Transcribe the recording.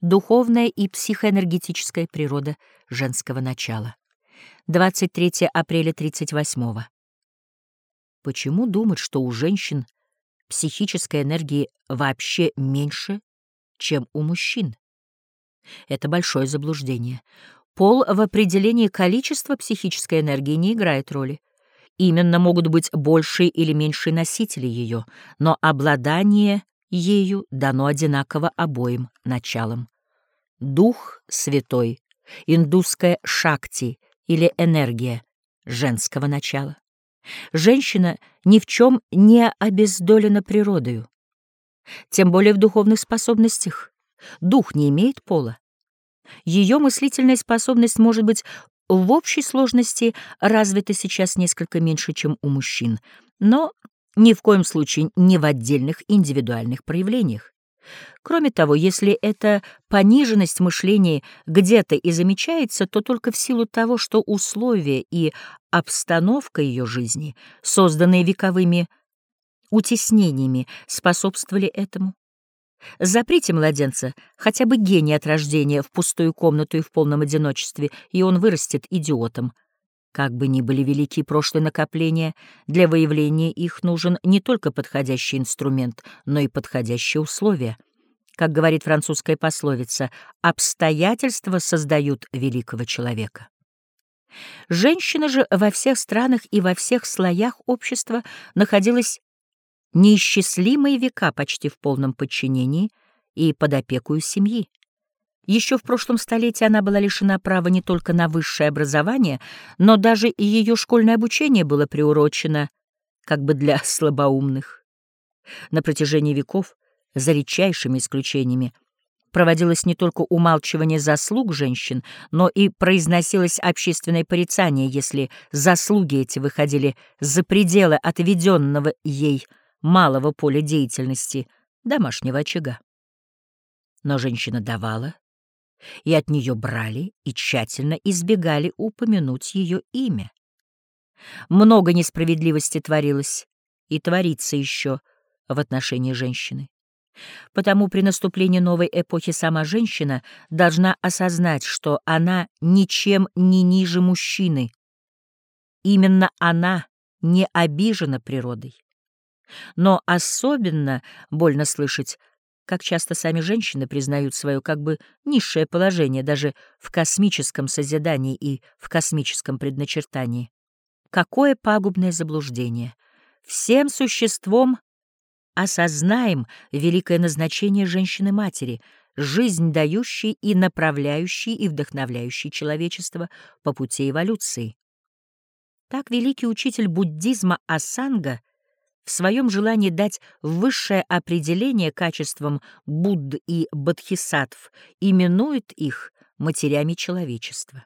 Духовная и психоэнергетическая природа женского начала. 23 апреля 38 -го. Почему думать, что у женщин психической энергии вообще меньше, чем у мужчин? Это большое заблуждение. Пол в определении количества психической энергии не играет роли. Именно могут быть большие или меньшие носители ее, но обладание ею дано одинаково обоим началам. Дух Святой, индусская шакти или энергия женского начала. Женщина ни в чем не обездолена природою, тем более в духовных способностях. Дух не имеет пола. Ее мыслительная способность может быть в общей сложности развита сейчас несколько меньше, чем у мужчин, но ни в коем случае не в отдельных индивидуальных проявлениях. Кроме того, если эта пониженность мышления где-то и замечается, то только в силу того, что условия и обстановка ее жизни, созданные вековыми утеснениями, способствовали этому. Заприте младенца, хотя бы гений от рождения, в пустую комнату и в полном одиночестве, и он вырастет идиотом. Как бы ни были велики прошлые накопления, для выявления их нужен не только подходящий инструмент, но и подходящие условия. Как говорит французская пословица, обстоятельства создают великого человека. Женщина же во всех странах и во всех слоях общества находилась неисчислимые века почти в полном подчинении и под опекою семьи. Еще в прошлом столетии она была лишена права не только на высшее образование, но даже и ее школьное обучение было приурочено как бы для слабоумных. На протяжении веков, за редчайшими исключениями, проводилось не только умалчивание заслуг женщин, но и произносилось общественное порицание, если заслуги эти выходили за пределы отведенного ей малого поля деятельности домашнего очага. Но женщина давала, и от нее брали и тщательно избегали упомянуть ее имя. Много несправедливости творилось и творится еще в отношении женщины. Потому при наступлении новой эпохи сама женщина должна осознать, что она ничем не ниже мужчины. Именно она не обижена природой. Но особенно больно слышать как часто сами женщины признают свое как бы низшее положение даже в космическом созидании и в космическом предначертании. Какое пагубное заблуждение! Всем существом осознаем великое назначение женщины-матери, жизнь дающей и направляющей и вдохновляющей человечество по пути эволюции. Так великий учитель буддизма Асанга в своем желании дать высшее определение качествам Будд и Бодхисаттв именует их матерями человечества.